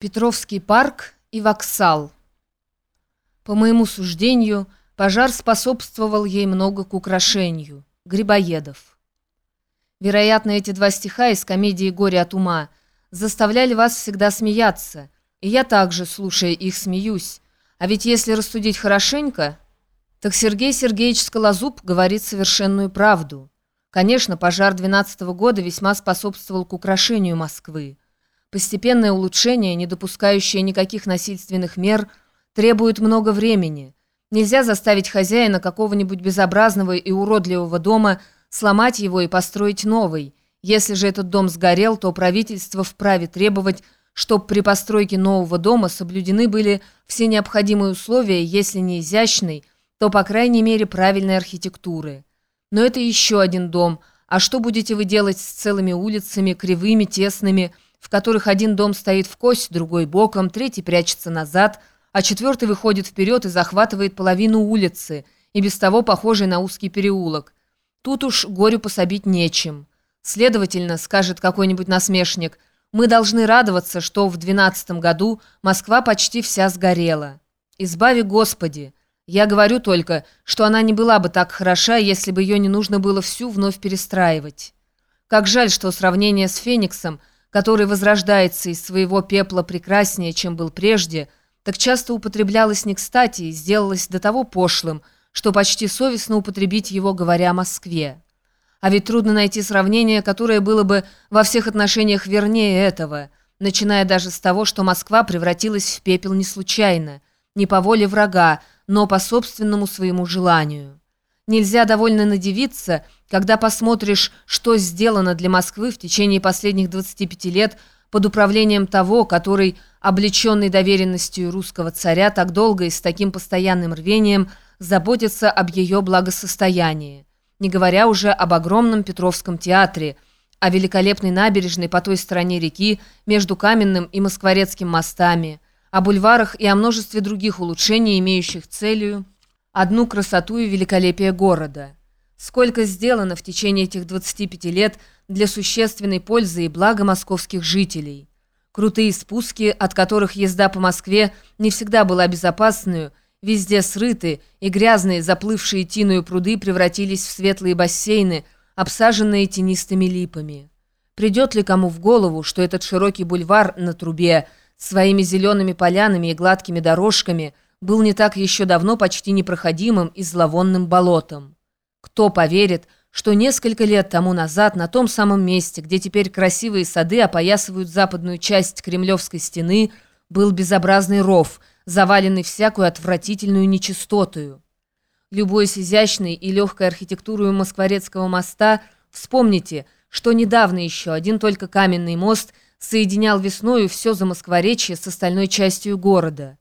Петровский парк и воксал. По моему суждению, пожар способствовал ей много к украшению. Грибоедов. Вероятно, эти два стиха из комедии «Горе от ума» заставляли вас всегда смеяться, и я также, слушая их, смеюсь. А ведь если рассудить хорошенько, так Сергей Сергеевич Скалозуб говорит совершенную правду. Конечно, пожар 12 -го года весьма способствовал к украшению Москвы. Постепенное улучшение, не допускающее никаких насильственных мер, требует много времени. Нельзя заставить хозяина какого-нибудь безобразного и уродливого дома сломать его и построить новый. Если же этот дом сгорел, то правительство вправе требовать, чтобы при постройке нового дома соблюдены были все необходимые условия, если не изящной, то, по крайней мере, правильной архитектуры. Но это еще один дом. А что будете вы делать с целыми улицами, кривыми, тесными, в которых один дом стоит в кость, другой боком, третий прячется назад, а четвертый выходит вперед и захватывает половину улицы, и без того похожий на узкий переулок. Тут уж горю пособить нечем. Следовательно, скажет какой-нибудь насмешник, мы должны радоваться, что в двенадцатом году Москва почти вся сгорела. Избави Господи! Я говорю только, что она не была бы так хороша, если бы ее не нужно было всю вновь перестраивать. Как жаль, что сравнение с Фениксом – который возрождается из своего пепла прекраснее, чем был прежде, так часто употреблялось не кстати и сделалось до того пошлым, что почти совестно употребить его, говоря о Москве. А ведь трудно найти сравнение, которое было бы во всех отношениях вернее этого, начиная даже с того, что Москва превратилась в пепел не случайно, не по воле врага, но по собственному своему желанию. Нельзя довольно надевиться, когда посмотришь, что сделано для Москвы в течение последних 25 лет под управлением того, который, облеченный доверенностью русского царя, так долго и с таким постоянным рвением заботится об ее благосостоянии. Не говоря уже об огромном Петровском театре, о великолепной набережной по той стороне реки между Каменным и Москворецким мостами, о бульварах и о множестве других улучшений, имеющих целью одну красоту и великолепие города. Сколько сделано в течение этих 25 лет для существенной пользы и блага московских жителей. Крутые спуски, от которых езда по Москве не всегда была безопасной, везде срыты, и грязные, заплывшие тиную пруды превратились в светлые бассейны, обсаженные тенистыми липами. Придет ли кому в голову, что этот широкий бульвар на трубе, своими зелеными полянами и гладкими дорожками – был не так еще давно почти непроходимым и зловонным болотом. Кто поверит, что несколько лет тому назад на том самом месте, где теперь красивые сады опоясывают западную часть Кремлевской стены, был безобразный ров, заваленный всякую отвратительную нечистотою. Любуясь изящной и легкой архитектурой Москворецкого моста, вспомните, что недавно еще один только каменный мост соединял весною все Замоскворечье с остальной частью города.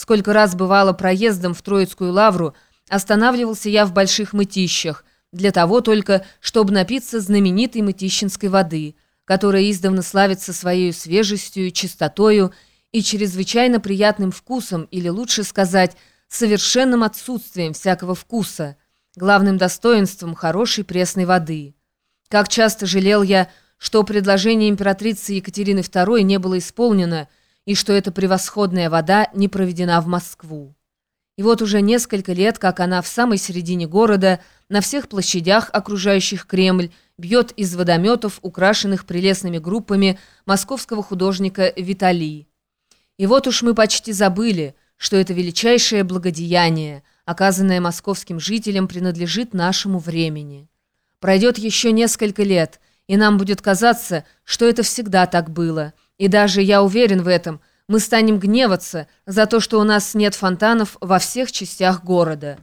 Сколько раз бывало проездом в Троицкую лавру, останавливался я в больших мытищах, для того только, чтобы напиться знаменитой мытищинской воды, которая издавна славится своей свежестью, чистотою и чрезвычайно приятным вкусом, или лучше сказать, совершенным отсутствием всякого вкуса, главным достоинством хорошей пресной воды. Как часто жалел я, что предложение императрицы Екатерины II не было исполнено, и что эта превосходная вода не проведена в Москву. И вот уже несколько лет, как она в самой середине города, на всех площадях, окружающих Кремль, бьет из водометов, украшенных прелестными группами московского художника Виталий. И вот уж мы почти забыли, что это величайшее благодеяние, оказанное московским жителям, принадлежит нашему времени. Пройдет еще несколько лет, и нам будет казаться, что это всегда так было – и даже, я уверен в этом, мы станем гневаться за то, что у нас нет фонтанов во всех частях города.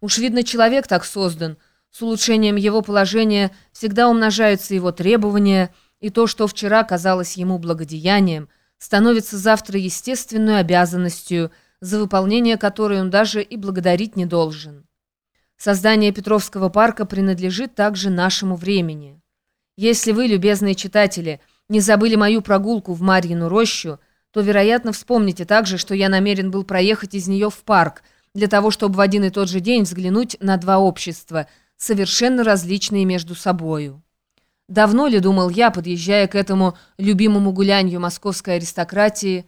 Уж видно, человек так создан. С улучшением его положения всегда умножаются его требования, и то, что вчера казалось ему благодеянием, становится завтра естественной обязанностью, за выполнение которой он даже и благодарить не должен. Создание Петровского парка принадлежит также нашему времени. Если вы, любезные читатели, не забыли мою прогулку в Марьину рощу, то, вероятно, вспомните также, что я намерен был проехать из нее в парк, для того, чтобы в один и тот же день взглянуть на два общества, совершенно различные между собою. Давно ли, думал я, подъезжая к этому любимому гулянью московской аристократии,